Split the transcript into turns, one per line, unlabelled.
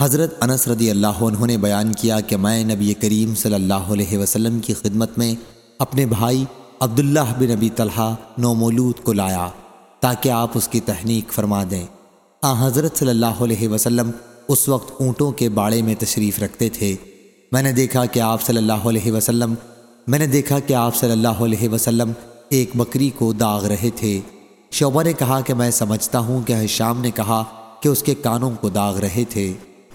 حضرت انس رضی اللہ عنہ نے بیان کیا کہ میں نبی کریم صلی اللہ علیہ وسلم کی خدمت میں اپنے بھائی عبداللہ بن نبی طلحہ نومولود کو لایا تاکہ آپ اس کی تحنیک فرما دیں۔ آ، حضرت صلی اللہ علیہ وسلم اس وقت اونٹوں کے باڑے میں تشریف رکھتے تھے۔ میں نے دیکھا کہ آپ صلی اللہ علیہ وسلم، میں نے دیکھا کہ آپ صلی اللہ علیہ وسلم ایک بکری کو داغ رہے تھے۔ شعبہ نے کہا کہ میں سمجھتا ہوں کہ حشام نے کہا کہ اس کے کانوں کو داغ رہے تھے۔